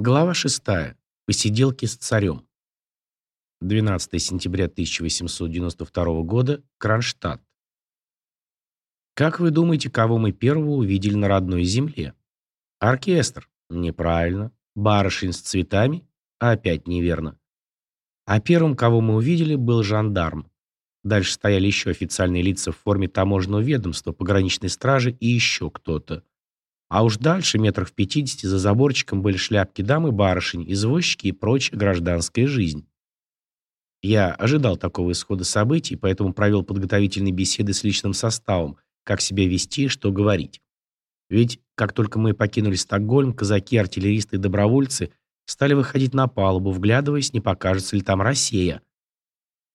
Глава 6. Посиделки с царем. 12 сентября 1892 года. Кронштадт. Как вы думаете, кого мы первого увидели на родной земле? Оркестр. Неправильно. Барышень с цветами? Опять неверно. А первым, кого мы увидели, был жандарм. Дальше стояли еще официальные лица в форме таможенного ведомства, пограничной стражи и еще кто-то. А уж дальше, метров в пятидесяти, за заборчиком были шляпки дам и барышень, извозчики и прочая гражданская жизнь. Я ожидал такого исхода событий, поэтому провел подготовительные беседы с личным составом, как себя вести и что говорить. Ведь, как только мы покинули Стокгольм, казаки, артиллеристы и добровольцы стали выходить на палубу, вглядываясь, не покажется ли там Россия.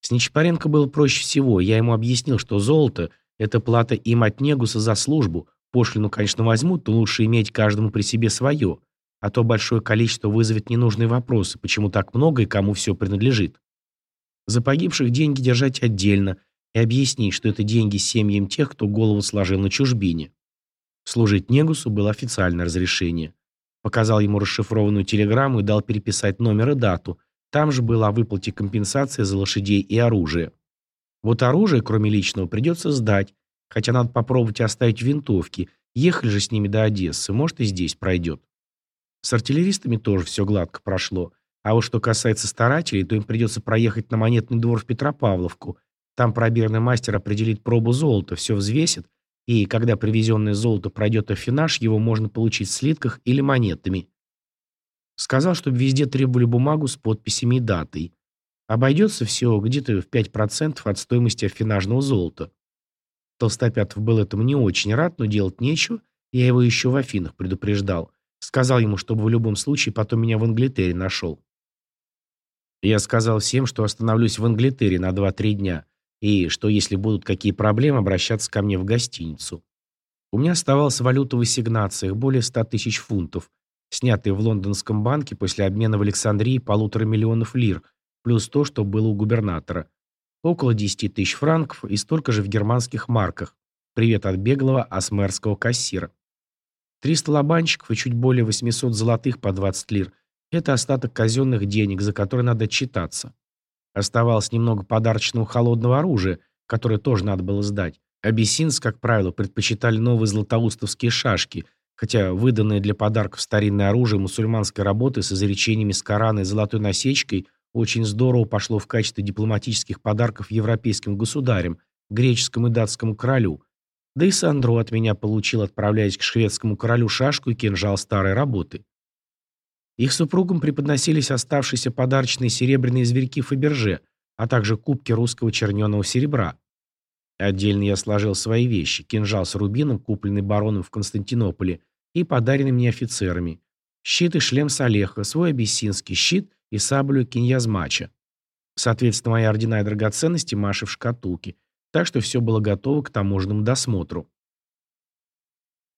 С Нечапаренко было проще всего. Я ему объяснил, что золото – это плата им от Негуса за службу, Пошлину, конечно, возьмут, но лучше иметь каждому при себе свое, а то большое количество вызовет ненужные вопросы, почему так много и кому все принадлежит. За погибших деньги держать отдельно и объяснить, что это деньги семьям тех, кто голову сложил на чужбине. Служить Негусу было официальное разрешение. Показал ему расшифрованную телеграмму и дал переписать номер и дату. Там же было о выплате компенсации за лошадей и оружие. Вот оружие, кроме личного, придется сдать, Хотя надо попробовать оставить винтовки. Ехали же с ними до Одессы, может и здесь пройдет. С артиллеристами тоже все гладко прошло. А вот что касается старателей, то им придется проехать на монетный двор в Петропавловку. Там пробирный мастер определит пробу золота, все взвесит, и когда привезенное золото пройдет афинаж, его можно получить в слитках или монетами. Сказал, чтобы везде требовали бумагу с подписями и датой. Обойдется все где-то в 5% от стоимости афинажного золота. Толстопятов был этому не очень рад, но делать нечего. Я его еще в Афинах предупреждал. Сказал ему, чтобы в любом случае потом меня в Англитере нашел. Я сказал всем, что остановлюсь в Англитере на 2-3 дня, и что если будут какие проблемы, обращаться ко мне в гостиницу. У меня оставалась валюта в ассигнациях, более 100 тысяч фунтов, снятые в лондонском банке после обмена в Александрии полутора миллионов лир, плюс то, что было у губернатора. Около 10 тысяч франков и столько же в германских марках. Привет от беглого асмерского кассира. 300 лобанчиков и чуть более 800 золотых по 20 лир – это остаток казенных денег, за которые надо отчитаться. Оставалось немного подарочного холодного оружия, которое тоже надо было сдать. Абиссинцы, как правило, предпочитали новые златоустовские шашки, хотя выданное для подарков старинное оружие мусульманской работы с изречениями с Корана и золотой насечкой очень здорово пошло в качестве дипломатических подарков европейским государям, греческому и датскому королю. Да и Сандро от меня получил, отправляясь к шведскому королю шашку и кинжал старой работы. Их супругам преподносились оставшиеся подарочные серебряные зверьки Фаберже, а также кубки русского черненого серебра. Отдельно я сложил свои вещи, кинжал с рубином, купленный бароном в Константинополе, и подаренный мне офицерами, щит и шлем с Олеха, свой абиссинский щит и саблю киньязмача. Соответственно, мои ордена и драгоценности Маши в шкатулке. Так что все было готово к таможенному досмотру.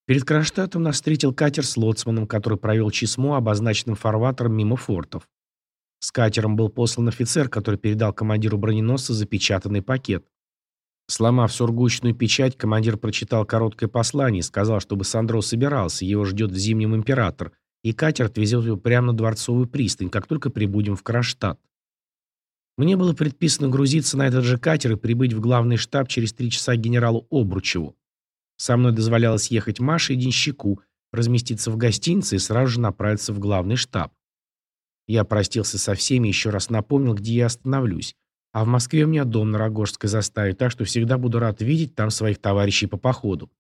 Перед Кронштадтом нас встретил катер с лоцманом, который провел чесмо обозначенным фарватером мимо фортов. С катером был послан офицер, который передал командиру броненосца запечатанный пакет. Сломав сургучную печать, командир прочитал короткое послание и сказал, чтобы Сандро собирался, его ждет в Зимнем император, и катер отвезет его прямо на Дворцовую пристань, как только прибудем в Кронштадт. Мне было предписано грузиться на этот же катер и прибыть в главный штаб через три часа генералу Обручеву. Со мной дозволялось ехать Маше и Денщику, разместиться в гостинице и сразу же направиться в главный штаб. Я простился со всеми и еще раз напомнил, где я остановлюсь. А в Москве у меня дом на Рогожской заставе, так что всегда буду рад видеть там своих товарищей по походу.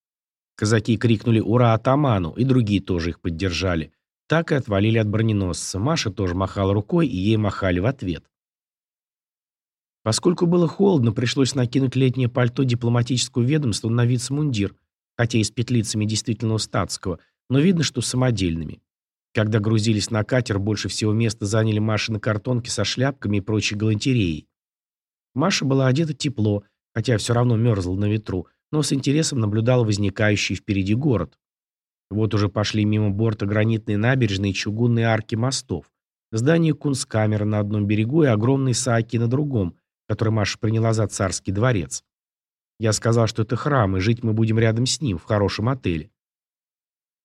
Казаки крикнули «Ура атаману!» и другие тоже их поддержали. Так и отвалили от броненосца. Маша тоже махала рукой, и ей махали в ответ. Поскольку было холодно, пришлось накинуть летнее пальто дипломатического ведомства на вицмундир, хотя и с петлицами действительного статского, но видно, что самодельными. Когда грузились на катер, больше всего места заняли Машины картонки со шляпками и прочей галантереей. Маша была одета тепло, хотя все равно мерзла на ветру, но с интересом наблюдала возникающий впереди город. Вот уже пошли мимо борта гранитные набережные и чугунные арки мостов. Здание кунсткамеры на одном берегу и огромные сааки на другом, который Маша приняла за царский дворец. Я сказал, что это храм, и жить мы будем рядом с ним, в хорошем отеле.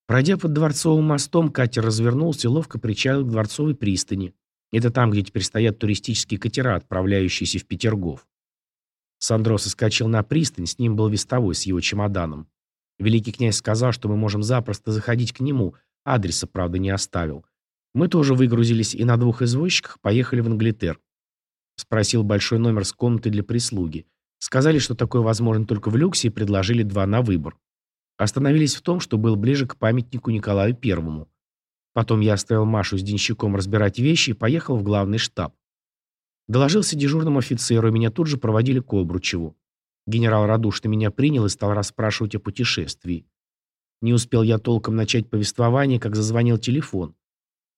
Пройдя под Дворцовым мостом, катер развернулся и ловко причалил к Дворцовой пристани. Это там, где теперь стоят туристические катера, отправляющиеся в Петергоф. Сандро соскочил на пристань, с ним был вестовой с его чемоданом. Великий князь сказал, что мы можем запросто заходить к нему, адреса, правда, не оставил. Мы тоже выгрузились и на двух извозчиках поехали в Англитер. Спросил большой номер с комнатой для прислуги. Сказали, что такое возможно только в люксе и предложили два на выбор. Остановились в том, что был ближе к памятнику Николаю Первому. Потом я оставил Машу с денщиком разбирать вещи и поехал в главный штаб. Доложился дежурному офицеру, и меня тут же проводили к Обручеву. Генерал радушно меня принял и стал расспрашивать о путешествии. Не успел я толком начать повествование, как зазвонил телефон.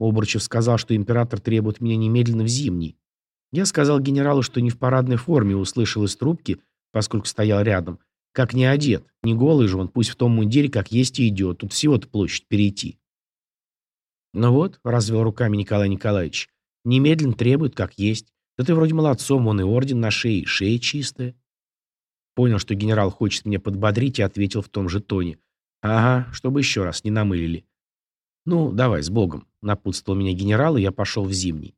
Обручев сказал, что император требует меня немедленно в зимний. Я сказал генералу, что не в парадной форме, услышал из трубки, поскольку стоял рядом, как не одет, не голый же он, пусть в том мундире, как есть и идет, тут всего-то площадь перейти. Ну вот, развел руками Николай Николаевич, немедленно требует, как есть. Да ты вроде молодцом, он и орден на шее, шея чистая. Понял, что генерал хочет меня подбодрить и ответил в том же тоне. Ага, чтобы еще раз не намылили. Ну, давай, с Богом. Напутствовал меня генерал, и я пошел в зимний.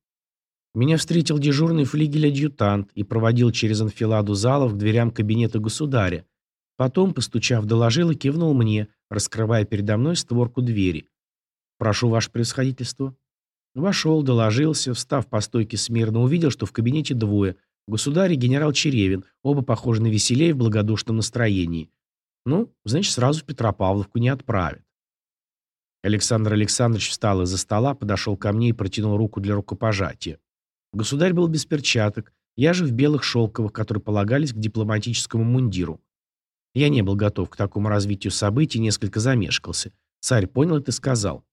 Меня встретил дежурный флигель-адъютант и проводил через анфиладу залов к дверям кабинета государя. Потом, постучав, доложил и кивнул мне, раскрывая передо мной створку двери. «Прошу, ваше превосходительство». Вошел, доложился, встав по стойке смирно, увидел, что в кабинете двое. Государь и генерал Черевин, оба похожи на веселей в благодушном настроении. Ну, значит, сразу в Петропавловку не отправят. Александр Александрович встал из-за стола, подошел ко мне и протянул руку для рукопожатия. Государь был без перчаток, я же в белых шелковых, которые полагались к дипломатическому мундиру. Я не был готов к такому развитию событий, несколько замешкался. Царь понял это и сказал.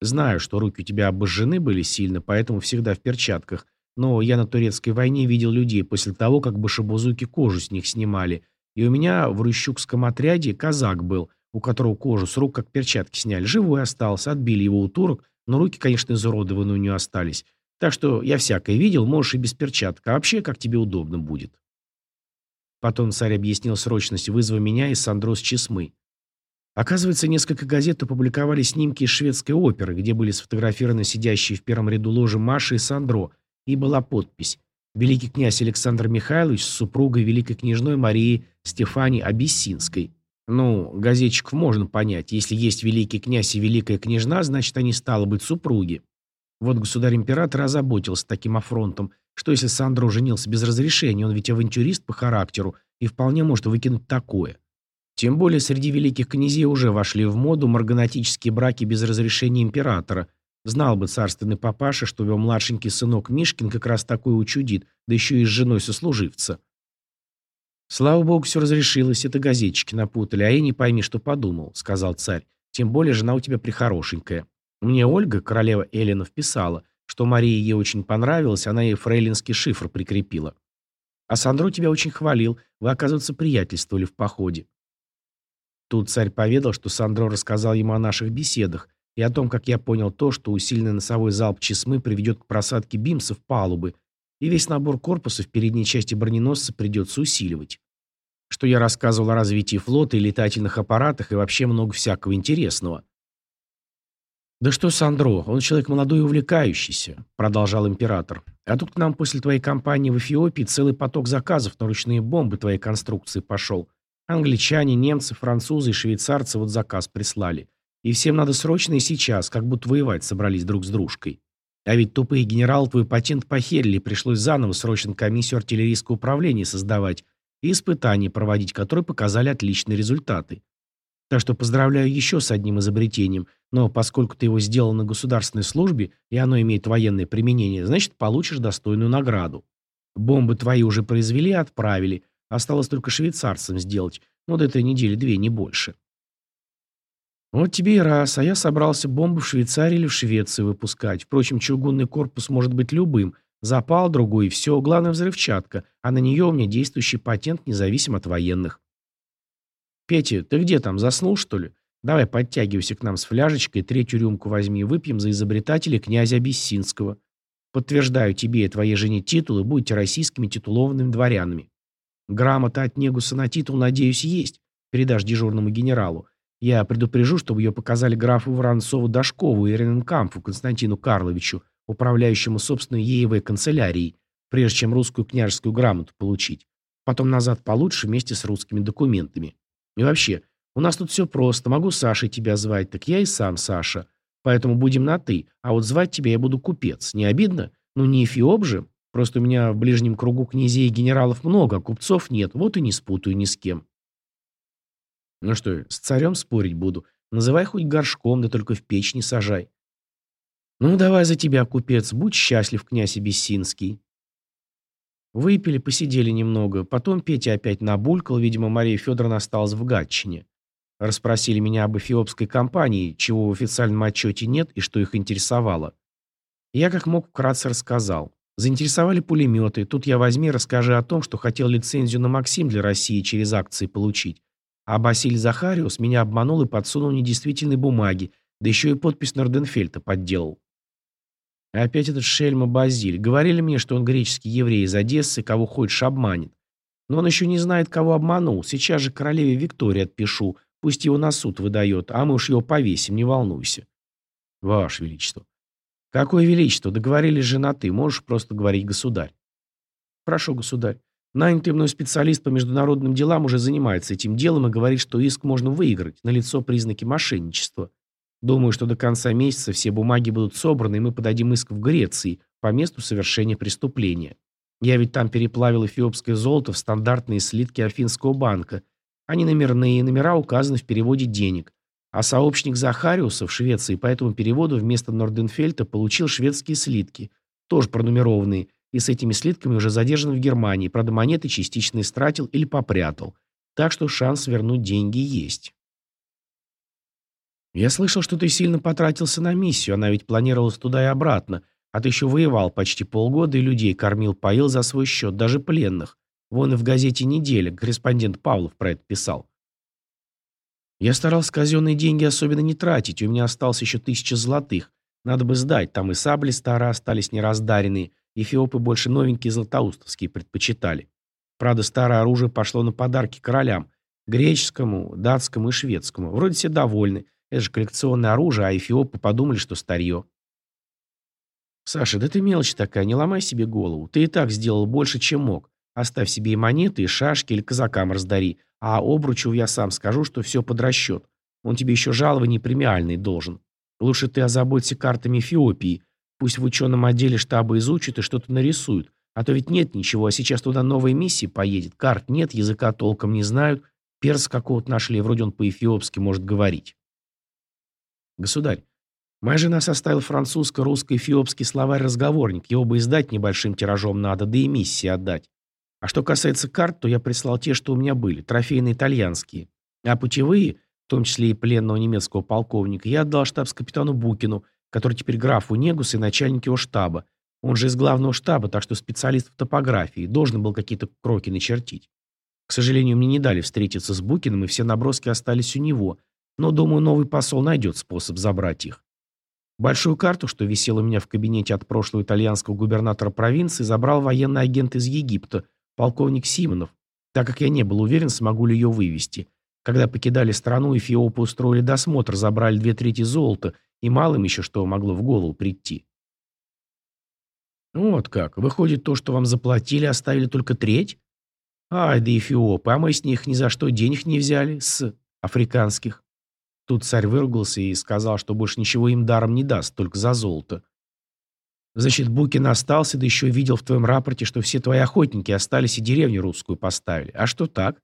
Знаю, что руки у тебя обожжены были сильно, поэтому всегда в перчатках. Но я на турецкой войне видел людей после того, как башебузуки кожу с них снимали. И у меня в Рущукском отряде казак был, у которого кожу с рук как перчатки сняли. Живой остался, отбили его у турок, но руки, конечно, изуродованы у него остались. Так что я всякое видел, можешь и без перчаток, а вообще, как тебе удобно будет. Потом царь объяснил срочность вызова меня и Сандро с Чесмы. Оказывается, несколько газет опубликовали снимки из шведской оперы, где были сфотографированы сидящие в первом ряду ложи Маша и Сандро, и была подпись «Великий князь Александр Михайлович с супругой великой княжной Марии Стефани Абиссинской». Ну, газетчиков можно понять. Если есть великий князь и великая княжна, значит, они стало быть супруги. Вот государь-император озаботился таким афронтом, что если Сандро женился без разрешения, он ведь авантюрист по характеру и вполне может выкинуть такое. Тем более среди великих князей уже вошли в моду марганатические браки без разрешения императора. Знал бы царственный папаша, что его младшенький сынок Мишкин как раз такое учудит, да еще и с женой сослуживца. «Слава богу, все разрешилось, это газетчики напутали, а я не пойми, что подумал», — сказал царь. «Тем более жена у тебя прихорошенькая. Мне Ольга, королева Эллина, вписала, что Марии ей очень понравилось, она ей фрейлинский шифр прикрепила. А Сандро тебя очень хвалил, вы, оказывается, приятельствовали в походе. Тут царь поведал, что Сандро рассказал ему о наших беседах и о том, как я понял то, что усиленный носовой залп Чесмы приведет к просадке бимсов палубы, и весь набор корпуса в передней части броненосца придется усиливать. Что я рассказывал о развитии флота и летательных аппаратах и вообще много всякого интересного. «Да что Сандро, он человек молодой и увлекающийся», — продолжал император. «А тут к нам после твоей кампании в Эфиопии целый поток заказов на ручные бомбы твоей конструкции пошел. Англичане, немцы, французы и швейцарцы вот заказ прислали. И всем надо срочно и сейчас, как будто воевать собрались друг с дружкой. А ведь тупые генералы твой патент похерили, пришлось заново срочно комиссию артиллерийского управления создавать и испытания проводить, которые показали отличные результаты. Так что поздравляю еще с одним изобретением, но поскольку ты его сделал на государственной службе, и оно имеет военное применение, значит, получишь достойную награду. Бомбы твои уже произвели и отправили, Осталось только швейцарцам сделать. Ну, до этой недели две, не больше. Вот тебе и раз, а я собрался бомбы в Швейцарии или в Швеции выпускать. Впрочем, чугунный корпус может быть любым. Запал другой, и все. Главное взрывчатка. А на нее у меня действующий патент, независим от военных. Петя, ты где там, заснул, что ли? Давай подтягивайся к нам с фляжечкой, третью рюмку возьми и выпьем за изобретателя князя Абиссинского. Подтверждаю тебе и твоей жене титулы, будете российскими титулованными дворянами. Грамота от Негуса на титул, надеюсь, есть. Передашь дежурному генералу. Я предупрежу, чтобы ее показали графу Воронцову-Дашкову и Рененкампфу Константину Карловичу, управляющему собственной Еевой канцелярией, прежде чем русскую княжескую грамоту получить. Потом назад получше вместе с русскими документами. И вообще, у нас тут все просто. Могу Сашей тебя звать, так я и сам Саша. Поэтому будем на «ты», а вот звать тебя я буду купец. Не обидно? Ну, не Эфиоп же. Просто у меня в ближнем кругу князей и генералов много, а купцов нет. Вот и не спутаю ни с кем. Ну что, с царем спорить буду. Называй хоть горшком, да только в печь не сажай. Ну, давай за тебя, купец, будь счастлив, князь Абиссинский. Выпили, посидели немного. Потом Петя опять набулькал, видимо, Мария Федоровна осталась в Гатчине. Расспросили меня об эфиопской компании, чего в официальном отчете нет и что их интересовало. Я как мог вкратце рассказал. Заинтересовали пулеметы. Тут я возьми расскажи о том, что хотел лицензию на Максим для России через акции получить. А Басиль Захариус меня обманул и подсунул недействительные бумаги, да еще и подпись Норденфельта подделал. Опять этот шельма Базиль. Говорили мне, что он греческий еврей из Одессы, кого хочешь обманет. Но он еще не знает, кого обманул. Сейчас же королеве Виктории отпишу. Пусть его на суд выдает, а мы уж его повесим, не волнуйся. Ваше Величество. Какое Величество? Договорились же на «ты». Можешь просто говорить «государь». Хорошо, государь. Нанятый мной специалист по международным делам уже занимается этим делом и говорит, что иск можно выиграть. Налицо признаки мошенничества. Думаю, что до конца месяца все бумаги будут собраны, и мы подадим иск в Греции по месту совершения преступления. Я ведь там переплавил эфиопское золото в стандартные слитки Афинского банка, они номерные, номера указаны в переводе денег. А сообщник Захариуса в Швеции по этому переводу вместо Норденфельта получил шведские слитки, тоже пронумерованные, и с этими слитками уже задержан в Германии, правда монеты частично истратил или попрятал. Так что шанс вернуть деньги есть. Я слышал, что ты сильно потратился на миссию, она ведь планировалась туда и обратно, а ты еще воевал почти полгода и людей кормил, поил за свой счет, даже пленных. Вон и в газете «Неделя» корреспондент Павлов про это писал. Я старался казенные деньги особенно не тратить, у меня осталось еще тысяча золотых. Надо бы сдать, там и сабли старые остались нераздаренные, эфиопы больше новенькие златоустовские предпочитали. Правда, старое оружие пошло на подарки королям, греческому, датскому и шведскому. Вроде все довольны, это же коллекционное оружие, а эфиопы подумали, что старье. Саша, да ты мелочь такая, не ломай себе голову. Ты и так сделал больше, чем мог. Оставь себе и монеты, и шашки, или казакам раздари. А обручу я сам скажу, что все под расчет. Он тебе еще жалование премиальный должен. Лучше ты озаботься картами Эфиопии. Пусть в ученом отделе штаба изучат и что-то нарисуют. А то ведь нет ничего, а сейчас туда новая миссия поедет. Карт нет, языка толком не знают. Перс какого-то нашли, вроде он по-эфиопски может говорить. Государь, моя жена составила французско-русско-эфиопский словарь-разговорник. Его бы издать небольшим тиражом надо, да и миссии отдать. А что касается карт, то я прислал те, что у меня были, трофейные итальянские. А путевые, в том числе и пленного немецкого полковника, я отдал штабс-капитану Букину, который теперь графу Негус и начальник его штаба. Он же из главного штаба, так что специалист в топографии, должен был какие-то кроки начертить. К сожалению, мне не дали встретиться с Букиным, и все наброски остались у него, но, думаю, новый посол найдет способ забрать их. Большую карту, что висела у меня в кабинете от прошлого итальянского губернатора провинции, забрал военный агент из Египта – полковник Симонов, так как я не был уверен, смогу ли ее вывести. Когда покидали страну, эфиопы устроили досмотр, забрали две трети золота, и мало им еще что могло в голову прийти. Вот как. Выходит, то, что вам заплатили, оставили только треть? Ай, да эфиопы, а мы с них ни за что денег не взяли, с африканских. Тут царь выругался и сказал, что больше ничего им даром не даст, только за золото. Значит, Букин остался, да еще видел в твоем рапорте, что все твои охотники остались и деревню русскую поставили. А что так?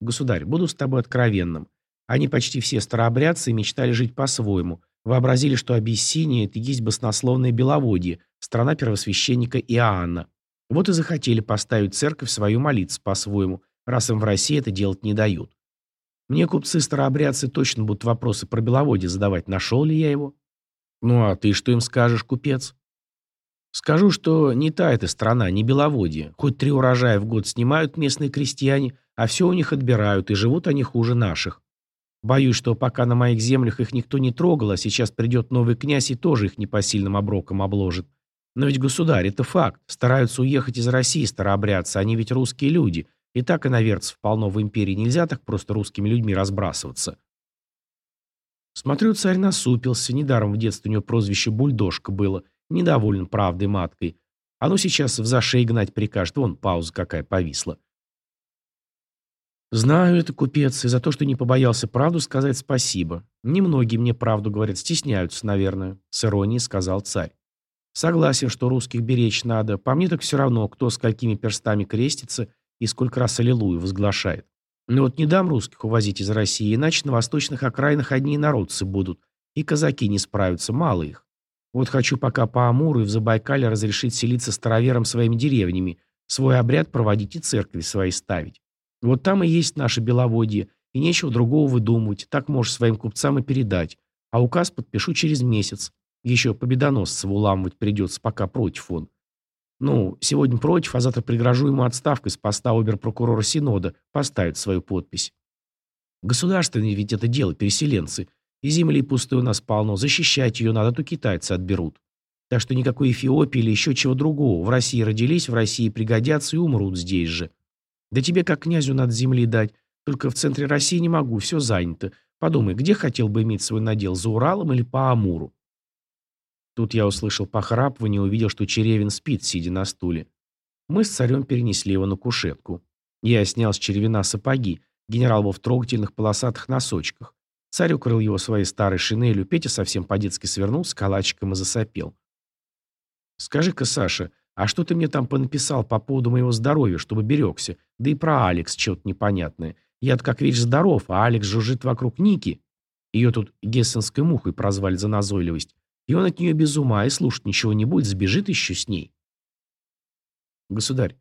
Государь, буду с тобой откровенным. Они почти все старообрядцы и мечтали жить по-своему. Вообразили, что Абиссиния – это есть баснословное Беловодье, страна первосвященника Иоанна. Вот и захотели поставить церковь свою молиться по-своему, раз им в России это делать не дают. Мне купцы-старообрядцы точно будут вопросы про Беловодье задавать, нашел ли я его. Ну а ты что им скажешь, купец? Скажу, что не та эта страна, не Беловодье. Хоть три урожая в год снимают местные крестьяне, а все у них отбирают, и живут они хуже наших. Боюсь, что пока на моих землях их никто не трогал, а сейчас придет новый князь и тоже их непосильным оброком обложит. Но ведь, государь, это факт. Стараются уехать из России старообрядцы, они ведь русские люди. И так иноверцев полно в империи, нельзя так просто русскими людьми разбрасываться. Смотрю, царь насупился, недаром в детстве у него прозвище «бульдожка» было, недоволен правдой маткой. А ну сейчас в зашей гнать прикажет, вон пауза какая повисла. Знаю это, купец, и за то, что не побоялся правду сказать спасибо. Немногие мне правду говорят, стесняются, наверное, с иронией сказал царь. Согласен, что русских беречь надо. По мне так все равно, кто с какими перстами крестится и сколько раз аллилуйю возглашает. Но вот не дам русских увозить из России, иначе на восточных окраинах одни народцы будут. И казаки не справятся, мало их. Вот хочу пока по Амуру и в Забайкале разрешить селиться староверам своими деревнями, свой обряд проводить и церкви свои ставить. Вот там и есть наше беловодье, и нечего другого выдумывать, так можешь своим купцам и передать. А указ подпишу через месяц. Еще победоносцев уламывать придется, пока против он. Ну, сегодня против, а завтра пригрожу ему отставкой с поста оберпрокурора Синода, поставит свою подпись. Государственное ведь это дело, переселенцы. И земли пустой у нас полно, защищать ее надо, а то китайцы отберут. Так что никакой Эфиопии или еще чего другого. В России родились, в России пригодятся и умрут здесь же. Да тебе как князю надо земли дать. Только в центре России не могу, все занято. Подумай, где хотел бы иметь свой надел, за Уралом или по Амуру? Тут я услышал похрапывание и увидел, что Черевин спит, сидя на стуле. Мы с царем перенесли его на кушетку. Я снял с черевина сапоги. Генерал был в трогательных полосатых носочках. Царь укрыл его своей старой шинелью. Петя совсем по-детски свернулся калачиком и засопел. «Скажи-ка, Саша, а что ты мне там понаписал по поводу моего здоровья, чтобы берегся? Да и про Алекс что-то непонятное. Я-то, как видишь, здоров, а Алекс жужжит вокруг Ники. Ее тут гессенской мухой прозвали за назойливость. И он от нее без ума, и слушать ничего не будет, сбежит еще с ней. Государь,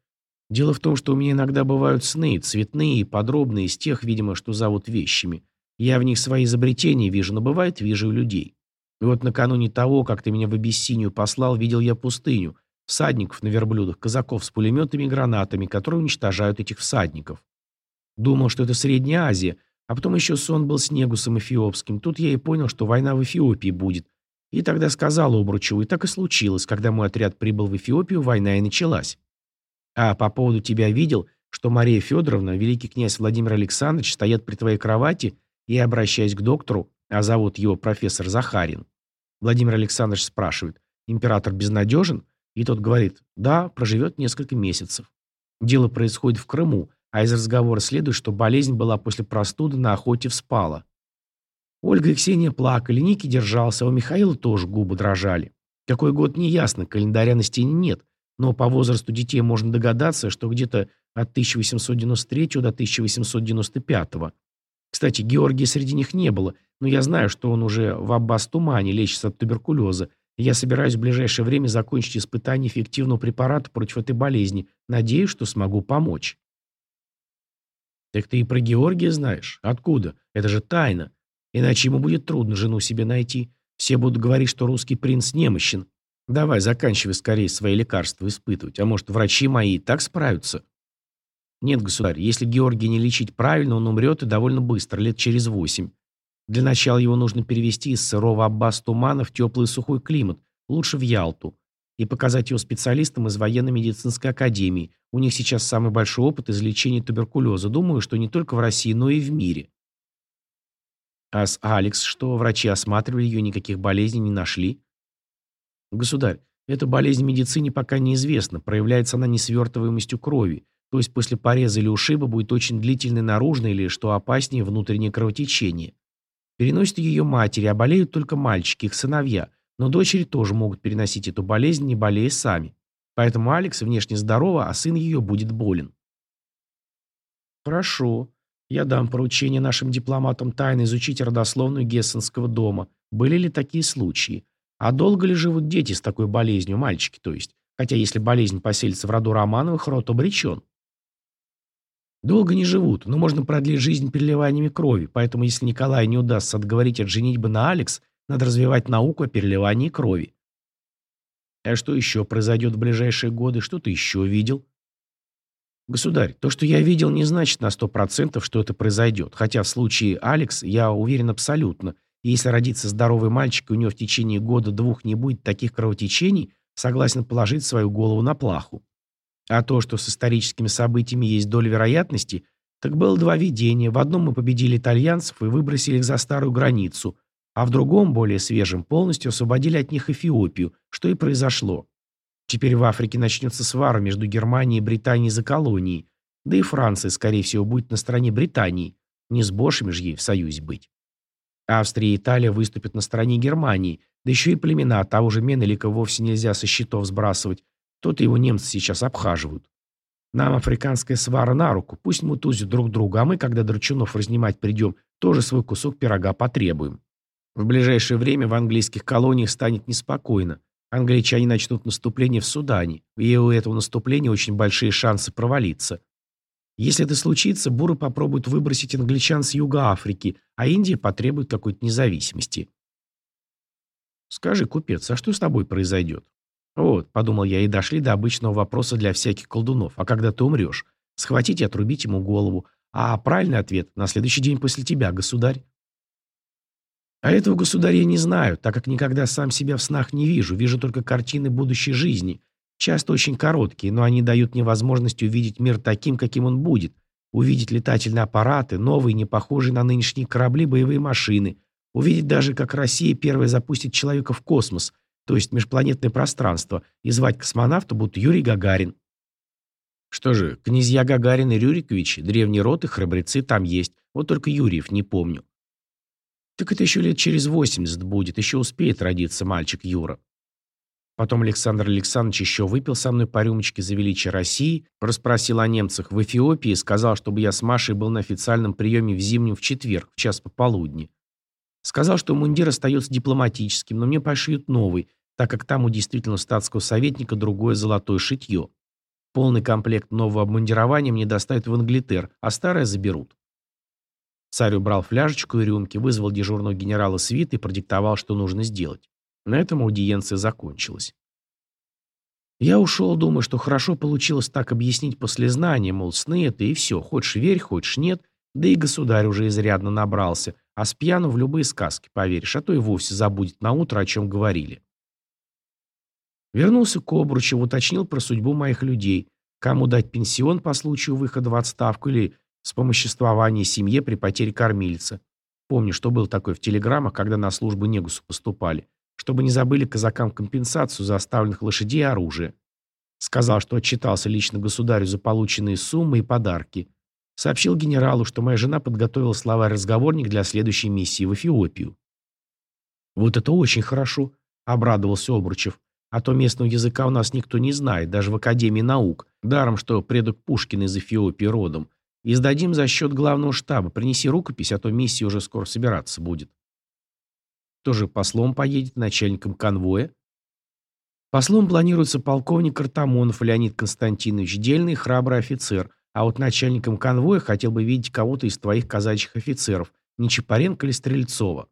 дело в том, что у меня иногда бывают сны, цветные и подробные, из тех, видимо, что зовут вещами. Я в них свои изобретения вижу, но бывает вижу у людей. И вот накануне того, как ты меня в Абиссинию послал, видел я пустыню, всадников на верблюдах, казаков с пулеметами и гранатами, которые уничтожают этих всадников. Думал, что это Средняя Азия, а потом еще сон был с Негусом Эфиопским. Тут я и понял, что война в Эфиопии будет, и тогда сказал Обручеву, и так и случилось, когда мой отряд прибыл в Эфиопию, война и началась. А по поводу тебя видел, что Мария Федоровна, великий князь Владимир Александрович стоят при твоей кровати и, обращаясь к доктору, а зовут его профессор Захарин, Владимир Александрович спрашивает, император безнадежен? И тот говорит, да, проживет несколько месяцев. Дело происходит в Крыму, а из разговора следует, что болезнь была после простуды на охоте вспала. Ольга и Ксения плакали, Ники держался, а у Михаила тоже губы дрожали. Какой год не ясно, календаря на стене нет, но по возрасту детей можно догадаться, что где-то от 1893 до 1895. Кстати, Георгия среди них не было, но я знаю, что он уже в Аббас-Тумане лечится от туберкулеза, я собираюсь в ближайшее время закончить испытание эффективного препарата против этой болезни. Надеюсь, что смогу помочь. Так ты и про Георгия знаешь? Откуда? Это же тайна. Иначе ему будет трудно жену себе найти. Все будут говорить, что русский принц немощен. Давай, заканчивай скорее свои лекарства испытывать. А может, врачи мои и так справятся? Нет, государь, если Георгия не лечить правильно, он умрет и довольно быстро, лет через восемь. Для начала его нужно перевести из сырого Аббас-Тумана в теплый сухой климат, лучше в Ялту, и показать его специалистам из военно-медицинской академии. У них сейчас самый большой опыт излечения туберкулеза. Думаю, что не только в России, но и в мире. А с Алекс что, врачи осматривали ее, никаких болезней не нашли? Государь, эта болезнь в медицине пока неизвестна, проявляется она несвертываемостью крови, то есть после пореза или ушиба будет очень длительное наружное или, что опаснее, внутреннее кровотечение. Переносят ее матери, а болеют только мальчики, их сыновья, но дочери тоже могут переносить эту болезнь, не болея сами. Поэтому Алекс внешне здорова, а сын ее будет болен. Хорошо. Я дам поручение нашим дипломатам тайно изучить родословную Гессенского дома. Были ли такие случаи? А долго ли живут дети с такой болезнью, мальчики, то есть? Хотя если болезнь поселится в роду Романовых, род обречен. Долго не живут, но можно продлить жизнь переливаниями крови, поэтому если Николаю не удастся отговорить от женитьбы на Алекс, надо развивать науку о переливании крови. А что еще произойдет в ближайшие годы? Что ты еще видел? Государь, то, что я видел, не значит на сто процентов, что это произойдет. Хотя в случае Алекс я уверен абсолютно. Если родится здоровый мальчик, и у него в течение года-двух не будет таких кровотечений, согласен положить свою голову на плаху. А то, что с историческими событиями есть доля вероятности, так было два видения. В одном мы победили итальянцев и выбросили их за старую границу, а в другом, более свежем, полностью освободили от них Эфиопию, что и произошло. Теперь в Африке начнется свара между Германией и Британией за колонии, да и Франция, скорее всего, будет на стороне Британии, не с Бошами же ей в союзе быть. Австрия и Италия выступят на стороне Германии, да еще и племена того же Менелика вовсе нельзя со счетов сбрасывать, то-то его немцы сейчас обхаживают. Нам африканская свара на руку, пусть мутузят друг друга, а мы, когда Драчунов разнимать придем, тоже свой кусок пирога потребуем. В ближайшее время в английских колониях станет неспокойно. Англичане начнут наступление в Судане, и у этого наступления очень большие шансы провалиться. Если это случится, буры попробуют выбросить англичан с юга Африки, а Индия потребует какой-то независимости. Скажи, купец, а что с тобой произойдет? Вот, подумал я, и дошли до обычного вопроса для всяких колдунов. А когда ты умрешь? Схватить и отрубить ему голову. А правильный ответ – на следующий день после тебя, государь. А этого государя я не знаю, так как никогда сам себя в снах не вижу, вижу только картины будущей жизни, Часто очень короткие, но они дают мне возможность увидеть мир таким, каким он будет, увидеть летательные аппараты, новые, не похожие на нынешние корабли, боевые машины, увидеть даже, как Россия первая запустит человека в космос, то есть межпланетное пространство, и звать космонавта будут Юрий Гагарин. Что же, князья Гагарин и Рюриковичи, древний род и храбрецы там есть, вот только Юрьев не помню. Так это еще лет через 80 будет, еще успеет родиться мальчик Юра. Потом Александр Александрович еще выпил со мной по рюмочке за величие России, расспросил о немцах в Эфиопии сказал, чтобы я с Машей был на официальном приеме в зимнем в четверг, в час пополудни. Сказал, что мундир остается дипломатическим, но мне пошьют новый, так как там у действительно статского советника другое золотое шитье. Полный комплект нового обмундирования мне доставят в Англитер, а старое заберут. Царь убрал фляжечку и рюмки, вызвал дежурного генерала свиты и продиктовал, что нужно сделать. На этом аудиенция закончилась. Я ушел, думая, что хорошо получилось так объяснить после знания, мол, сны это и все, хочешь верь, хочешь нет, да и государь уже изрядно набрался, а с пьяну в любые сказки поверишь, а то и вовсе забудет на утро, о чем говорили. Вернулся к Обручеву, уточнил про судьбу моих людей, кому дать пенсион по случаю выхода в отставку или вспомоществование семье при потере кормильца. Помню, что был такой в телеграммах, когда на службу Негусу поступали чтобы не забыли казакам компенсацию за оставленных лошадей и оружие. Сказал, что отчитался лично государю за полученные суммы и подарки. Сообщил генералу, что моя жена подготовила словарь-разговорник для следующей миссии в Эфиопию. «Вот это очень хорошо», — обрадовался Обручев. «А то местного языка у нас никто не знает, даже в Академии наук. Даром, что предок Пушкина из Эфиопии родом. И за счет главного штаба. Принеси рукопись, а то миссия уже скоро собираться будет». Тоже послом поедет, начальником конвоя? Послом планируется полковник Артамонов Леонид Константинович, дельный храбрый офицер, а вот начальником конвоя хотел бы видеть кого-то из твоих казачьих офицеров, не Чапаренко или Стрельцова.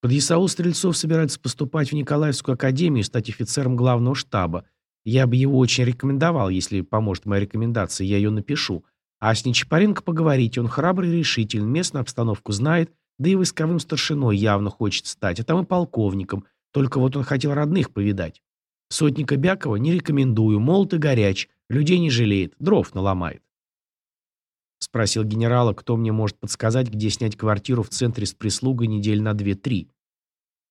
Под Исаул Стрельцов собирается поступать в Николаевскую академию и стать офицером главного штаба. Я бы его очень рекомендовал, если поможет моя рекомендация, я ее напишу. А с Нечапаренко поговорить, он храбрый и решительный, местную обстановку знает да и войсковым старшиной явно хочет стать, а там и полковником. Только вот он хотел родных повидать. Сотника Бякова не рекомендую, молод и горяч, людей не жалеет, дров наломает. Спросил генерала, кто мне может подсказать, где снять квартиру в центре с прислугой недель на две-три.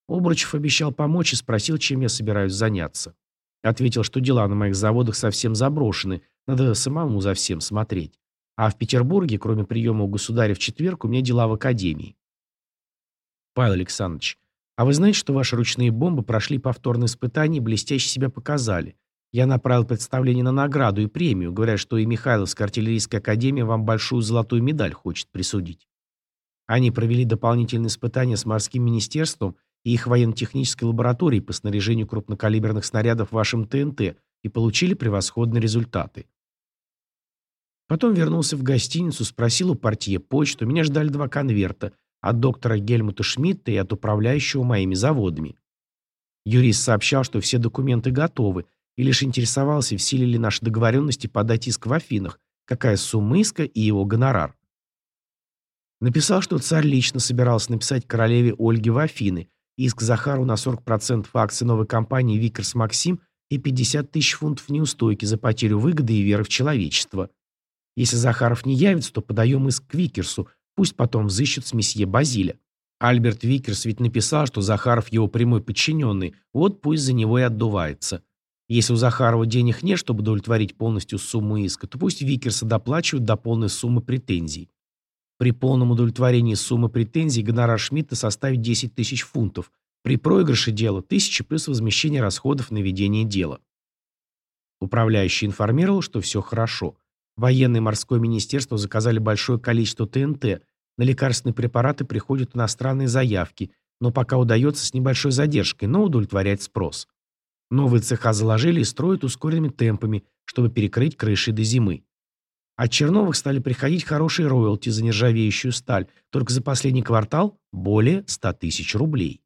Обручев обещал помочь и спросил, чем я собираюсь заняться. Ответил, что дела на моих заводах совсем заброшены, надо самому за всем смотреть. А в Петербурге, кроме приема у государя в четверг, у меня дела в академии. Павел Александрович, а вы знаете, что ваши ручные бомбы прошли повторное испытание и блестяще себя показали? Я направил представление на награду и премию, говоря, что и Михайловская артиллерийская академия вам большую золотую медаль хочет присудить. Они провели дополнительные испытания с морским министерством и их военно-технической лабораторией по снаряжению крупнокалиберных снарядов вашим ТНТ и получили превосходные результаты. Потом вернулся в гостиницу, спросил у портье почту, меня ждали два конверта – от доктора Гельмута Шмидта и от управляющего моими заводами. Юрист сообщал, что все документы готовы, и лишь интересовался, в силе ли наши договоренности подать иск в Афинах, какая сумма иска и его гонорар. Написал, что царь лично собирался написать королеве Ольге в Афины, иск Захару на 40% акций новой компании «Викерс Максим» и 50 тысяч фунтов неустойки за потерю выгоды и веры в человечество. Если Захаров не явится, то подаем иск к Викерсу, Пусть потом взыщут с месье Базиля. Альберт Викерс ведь написал, что Захаров его прямой подчиненный, вот пусть за него и отдувается. Если у Захарова денег нет, чтобы удовлетворить полностью сумму иска, то пусть Викерса доплачивают до полной суммы претензий. При полном удовлетворении суммы претензий гонорар Шмидта составит 10 тысяч фунтов. При проигрыше дела – тысячи плюс возмещение расходов на ведение дела. Управляющий информировал, что все хорошо. Военное и морское министерство заказали большое количество ТНТ. На лекарственные препараты приходят иностранные заявки, но пока удается с небольшой задержкой, но удовлетворять спрос. Новые цеха заложили и строят ускоренными темпами, чтобы перекрыть крыши до зимы. От Черновых стали приходить хорошие роялти за нержавеющую сталь, только за последний квартал более 100 тысяч рублей.